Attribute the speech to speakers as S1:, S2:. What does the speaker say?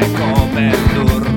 S1: come tu